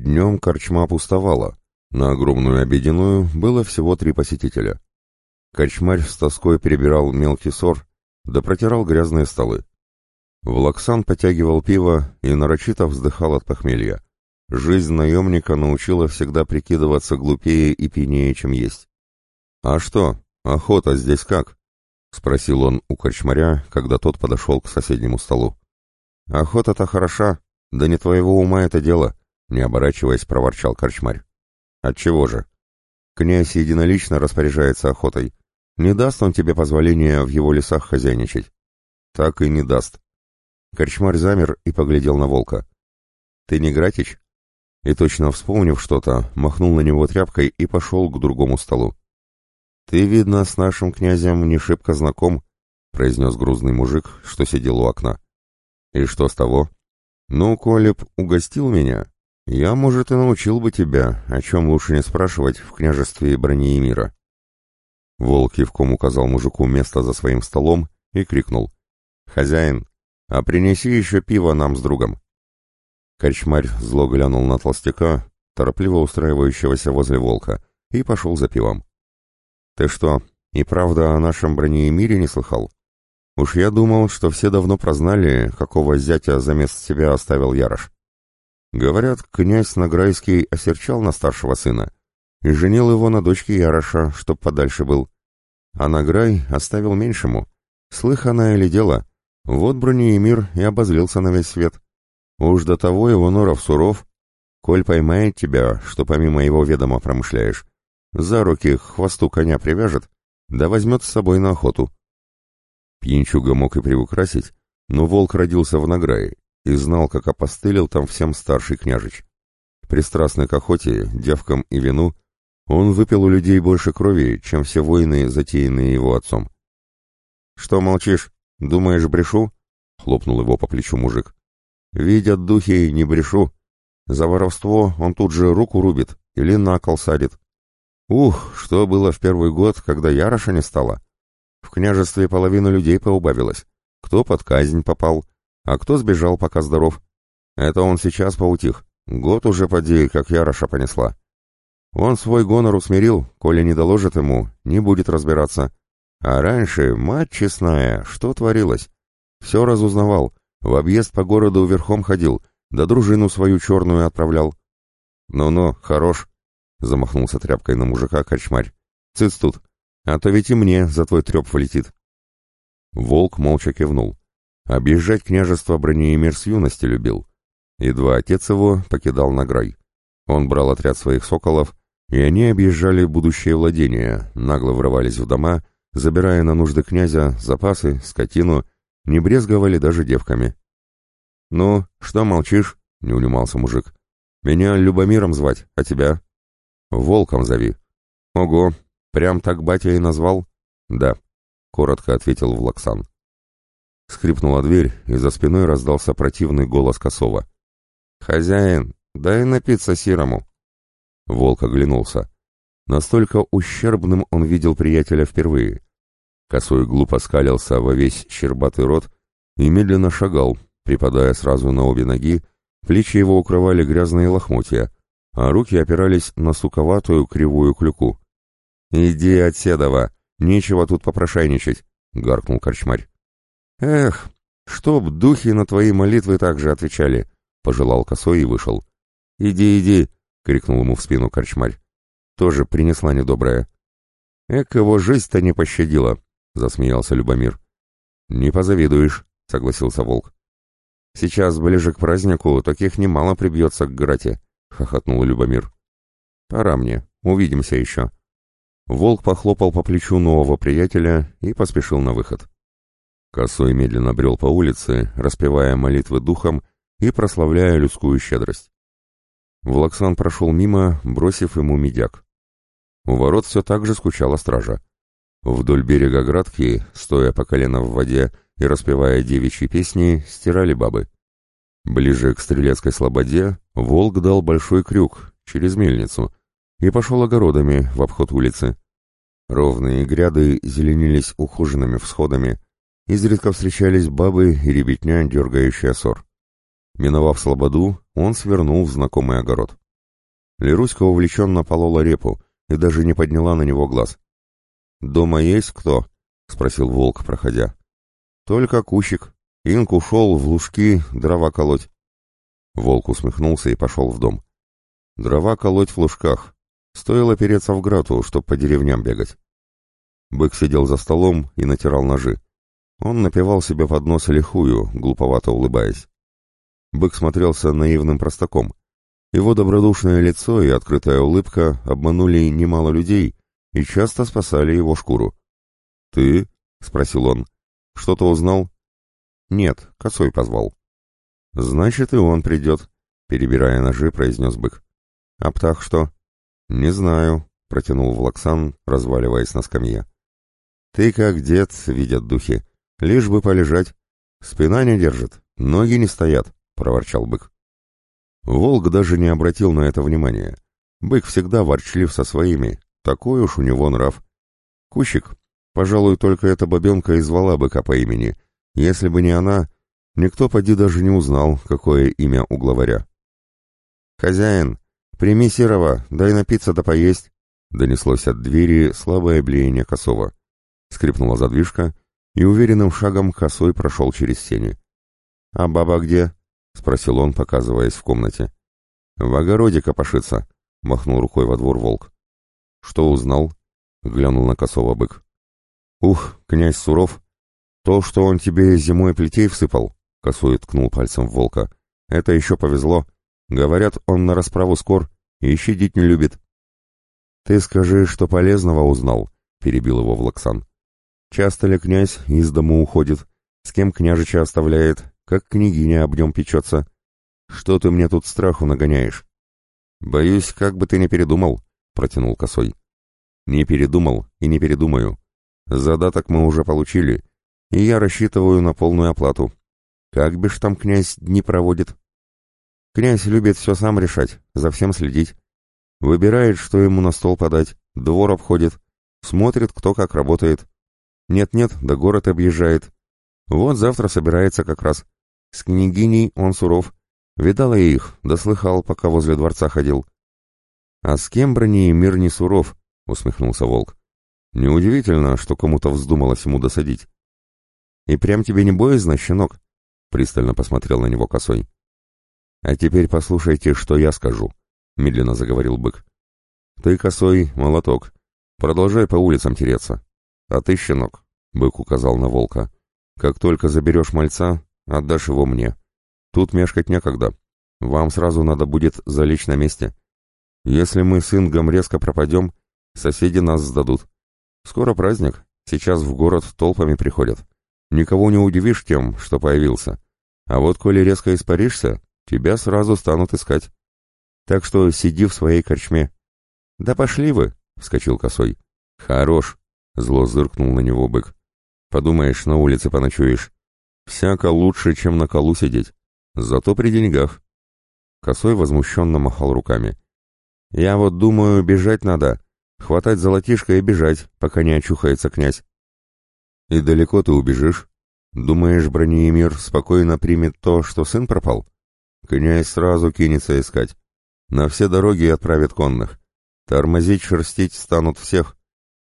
Днем корчма пустовала. На огромную обеденную было всего три посетителя. Корчмарь с тоской перебирал мелкий сор, да протирал грязные столы. Влаксан потягивал пиво и нарочито вздыхал от похмелья. Жизнь наемника научила всегда прикидываться глупее и пьянее, чем есть. «А что, охота здесь как?» — спросил он у корчмаря, когда тот подошел к соседнему столу. «Охота-то хороша, да не твоего ума это дело», — не оборачиваясь, проворчал корчмарь. «Отчего же? Князь единолично распоряжается охотой. Не даст он тебе позволения в его лесах хозяйничать?» «Так и не даст». Корчмарь замер и поглядел на волка. «Ты не Гратич?» И точно вспомнив что-то, махнул на него тряпкой и пошел к другому столу. «Ты, видно, с нашим князем не шибко знаком», — произнес грузный мужик, что сидел у окна. «И что с того? Ну, коли б угостил меня, я, может, и научил бы тебя, о чем лучше не спрашивать в княжестве брони и мира». Волк кивком указал мужику место за своим столом и крикнул. «Хозяин, а принеси еще пиво нам с другом». Корчмарь зло глянул на толстяка, торопливо устраивающегося возле волка, и пошел за пивом. «Ты что, и правда о нашем бронеемире не слыхал? Уж я думал, что все давно прознали, какого зятя за место себя оставил Ярош. Говорят, князь Награйский осерчал на старшего сына и женил его на дочке Яроша, чтоб подальше был. А Награй оставил меньшему. Слыханное ли дело? Вот бронеемир и обозлился на весь свет. Уж до того его норов суров. Коль поймает тебя, что помимо его ведома промышляешь, за руки к хвосту коня привяжет, да возьмет с собой на охоту. Пьянчуга мог и приукрасить, но волк родился в награе и знал, как опостылил там всем старший княжич. Пристрастный к охоте, девкам и вину, он выпил у людей больше крови, чем все войны, затеянные его отцом. «Что молчишь? Думаешь, брешу?» — хлопнул его по плечу мужик. «Видят духи, не брешу. За воровство он тут же руку рубит или на кол садит. Ух, что было в первый год, когда Яроша не стало. В княжестве половина людей поубавилась. Кто под казнь попал, а кто сбежал, пока здоров. Это он сейчас поутих. Год уже поди, как Яроша понесла. Он свой гонор усмирил, коли не доложит ему, не будет разбираться. А раньше, мать честная, что творилось? Все разузнавал, в объезд по городу верхом ходил, да дружину свою черную отправлял. Ну-ну, хорош, Замахнулся тряпкой на мужика кочмарь. Цыц тут, а то ведь и мне за твой треп влетит. Волк молча кивнул. Объезжать княжество Бронеемир с юности любил. Едва отец его покидал Награй. Он брал отряд своих соколов, и они объезжали будущее владения, нагло врывались в дома, забирая на нужды князя запасы, скотину, не брезговали даже девками. «Ну, что молчишь?» — не унимался мужик. «Меня Любомиром звать, а тебя?» «Волком зови». «Ого, прям так батя и назвал?» «Да», — коротко ответил Влаксан. Скрипнула дверь, и за спиной раздался противный голос Косова. «Хозяин, дай напиться сирому». Волк оглянулся. Настолько ущербным он видел приятеля впервые. Косой глупо скалился во весь щербатый рот и медленно шагал, припадая сразу на обе ноги, плечи его укрывали грязные лохмотья, а руки опирались на суковатую кривую клюку. «Иди от Седова, нечего тут попрошайничать», — гаркнул корчмарь. «Эх, чтоб духи на твои молитвы также отвечали», — пожелал косой и вышел. «Иди, иди», — крикнул ему в спину корчмарь. «Тоже принесла недобрая». «Эк, его жизнь-то не пощадила», — засмеялся Любомир. «Не позавидуешь», — согласился волк. «Сейчас, ближе к празднику, таких немало прибьется к Грате. — хохотнул Любомир. «Пора мне. Увидимся еще». Волк похлопал по плечу нового приятеля и поспешил на выход. Косой медленно брел по улице, распевая молитвы духом и прославляя людскую щедрость. Влаксан прошел мимо, бросив ему медяк. У ворот все так же скучала стража. Вдоль берега градки, стоя по колено в воде и распевая девичьи песни, стирали бабы. Ближе к Стрелецкой слободе волк дал большой крюк через мельницу и пошел огородами в обход улицы. Ровные гряды зеленились ухоженными всходами, изредка встречались бабы и ребятня, дергающие сор. Миновав слободу, он свернул в знакомый огород. Леруська увлеченно полола репу и даже не подняла на него глаз. «Дома есть кто?» — спросил волк, проходя. «Только кущик. Инк ушел в лужки дрова колоть». Волк усмехнулся и пошел в дом. Дрова колоть в лужках. Стоило переться в грату, чтоб по деревням бегать. Бык сидел за столом и натирал ножи. Он напевал себе под нос лихую, глуповато улыбаясь. Бык смотрелся наивным простаком. Его добродушное лицо и открытая улыбка обманули немало людей и часто спасали его шкуру. «Ты?» — спросил он. «Что-то узнал?» «Нет, косой позвал». «Значит, и он придет», — перебирая ножи, произнес бык. «А птах что?» «Не знаю», — протянул Влаксан, разваливаясь на скамье. «Ты как дед, видят духи. Лишь бы полежать. Спина не держит, ноги не стоят», — проворчал бык. Волк даже не обратил на это внимания. Бык всегда ворчлив со своими, такой уж у него нрав. Кущик, пожалуй, только эта бабенка и звала быка по имени. Если бы не она, никто поди даже не узнал, какое имя у главаря. «Хозяин, прими серого, дай напиться да поесть», — донеслось от двери слабое блеяние косого. Скрипнула задвижка, и уверенным шагом косой прошел через сени. «А баба где?» — спросил он, показываясь в комнате. «В огороде копошится», — махнул рукой во двор волк. «Что узнал?» — глянул на косого бык. «Ух, князь Суров! То, что он тебе зимой плетей всыпал», — косой ткнул пальцем в волка. «Это еще повезло. Говорят, он на расправу скор и щадить не любит». «Ты скажи, что полезного узнал», — перебил его Влаксан. Часто ли князь из дому уходит? С кем княжича оставляет? Как княгиня об нем печется? Что ты мне тут страху нагоняешь? Боюсь, как бы ты не передумал, протянул косой. Не передумал и не передумаю. Задаток мы уже получили, и я рассчитываю на полную оплату. Как бишь там князь дни проводит? Князь любит все сам решать, за всем следить. Выбирает, что ему на стол подать, двор обходит, смотрит, кто как работает. Нет-нет, да город объезжает. Вот завтра собирается как раз. С княгиней он суров. Видала я их, да слыхал, пока возле дворца ходил. А с кем брони мир не суров, усмехнулся волк. Неудивительно, что кому-то вздумалось ему досадить. И прям тебе не боязно, щенок? Пристально посмотрел на него косой. А теперь послушайте, что я скажу, медленно заговорил бык. Ты, косой, молоток. Продолжай по улицам тереться. «А ты, щенок», — бык указал на волка, — «как только заберешь мальца, отдашь его мне. Тут мешкать некогда. Вам сразу надо будет залечь на месте. Если мы с Ингом резко пропадем, соседи нас сдадут. Скоро праздник, сейчас в город толпами приходят. Никого не удивишь тем, что появился. А вот коли резко испаришься, тебя сразу станут искать. Так что сиди в своей корчме». «Да пошли вы!» — вскочил косой. «Хорош!» Зло зыркнул на него бык. Подумаешь, на улице поночуешь. Всяко лучше, чем на колу сидеть. Зато при деньгах. Косой возмущенно махал руками. Я вот думаю, бежать надо. Хватать золотишко и бежать, пока не очухается князь. И далеко ты убежишь? Думаешь, Бронеемир спокойно примет то, что сын пропал? Князь сразу кинется искать. На все дороги отправит конных. Тормозить, шерстить станут всех.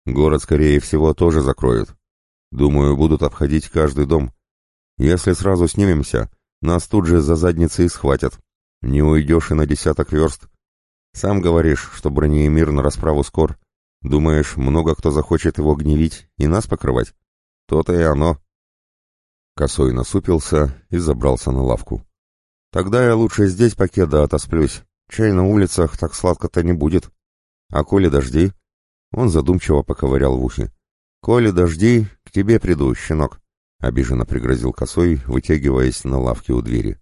Город, скорее всего, тоже закроют. Думаю, будут обходить каждый дом. Если сразу снимемся, нас тут же за задницей схватят. Не уйдешь и на десяток верст. Сам говоришь, что бронеемир на расправу скор. Думаешь, много кто захочет его гневить и нас покрывать? То-то и оно. Косой насупился и забрался на лавку. Тогда я лучше здесь покеда отосплюсь. Чай на улицах так сладко-то не будет. А коли дожди, он задумчиво поковырял в ухе. «Коли дожди, к тебе приду, щенок», — обиженно пригрозил косой, вытягиваясь на лавке у двери.